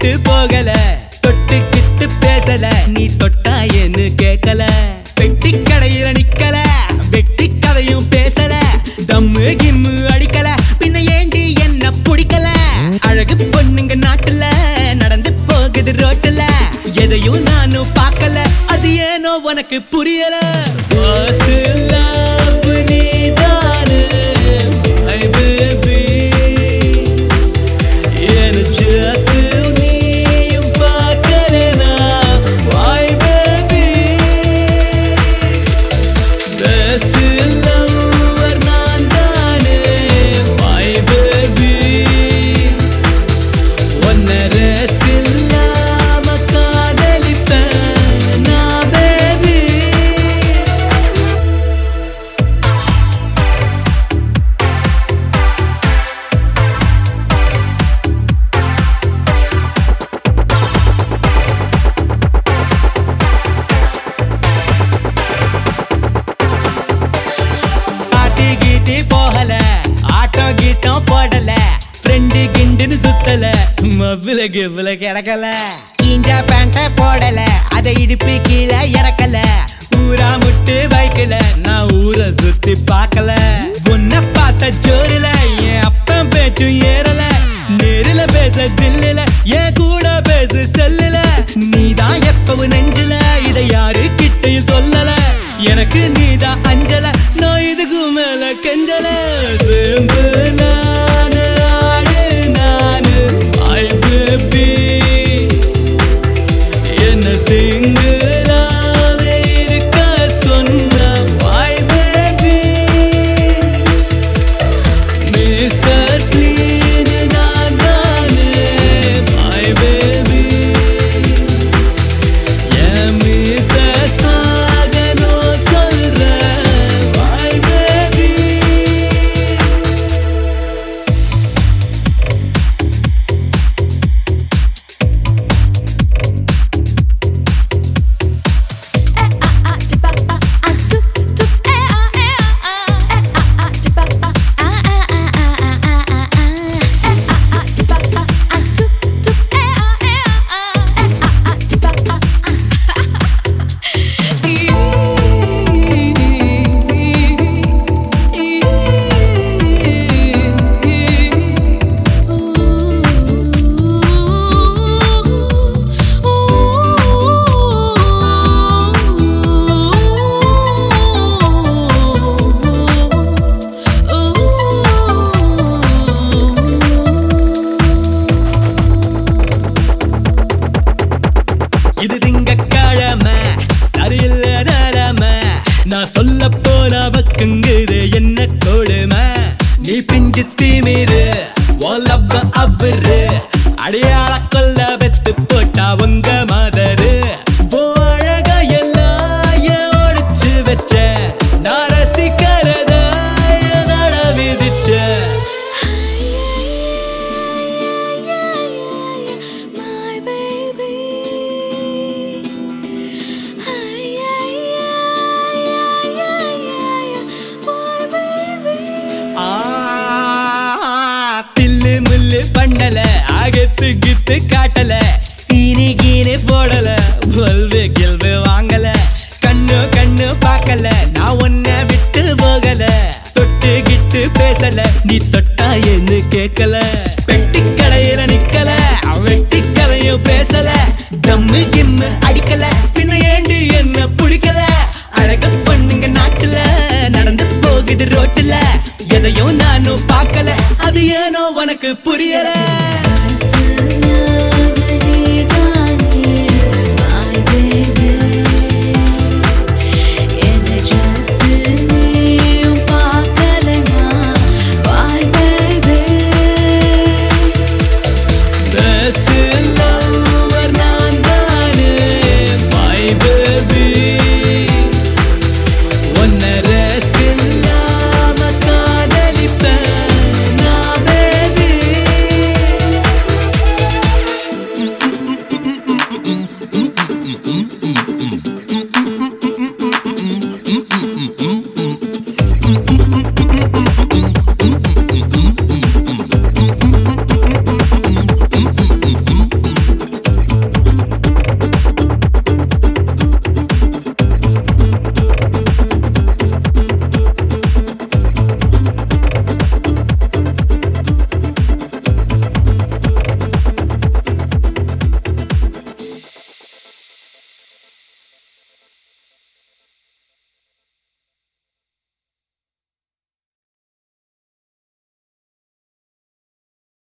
விட்டு போகல தொட்டுக்கிட்டு பேசல. நீ தொட்டா என்ன கேட்கல? வெட்டி கடையில நிக்கல வெட்டி கதையும் பேசல. தம்மு கிம்மு அடிக்கல பின்ன ஏண்டி என்ன பிடிக்கல? அழகு பொண்ணுங்க நாட்டுல நடந்து போகுது ரோட்டுல. எதையும் நானும் பார்க்கல அது ஏனோ உனக்கு புரியல? கிண்டுன்னு மவ்வில கிவ்வில கிடக்கல கீஞ்ச பேண்ட போடல. அதை இடுப்பு கீழே இறக்கல. ஊரா முட்டு பைக்கல நான் ஊரை சுத்தி பார்க்கல. உன்னை பார்த்த ஜோரில என் அப்பன் பேச்சும் ஏறல. நேரில பேச தில்லில என் கூட பேசு செல்லுல. நீதான் எப்பவும் நெஞ்சில இதை யாரு கிட்டையும் சொல்லல. எனக்கு நீதான் அஞ்சு நான் சொல்ல போன பக்குங்குது என்ன கொடுமை? நீ பிஞ்சு தீமிரு ஓலப்ப அவரு. அடையாள கொல்ல வெத்து போட்டா உங்க அகத்து கித்து காட்டல சீனி கீனி போடல பொல்வு கில்வு வாங்கல கண்ணு கண்ணு பார்க்கல நான் ஒன்ன விட்டு போகல தொட்டு கிட்டு பேசல நீ தொட்டா என்ன கேட்கல? பெட்டி கடையில நிக்கல வெட்டி கதையும் பேசல தம்மு கிம்மு அடிக்கல பின்ன ஏண்டி என்ன பிடிக்கல? அழக பண்ணுங்க நாட்டுல நடந்து போகுது ரோட்டுல எதையும் நானும் பார்க்கல அது ஏனோ உனக்கு புரியல?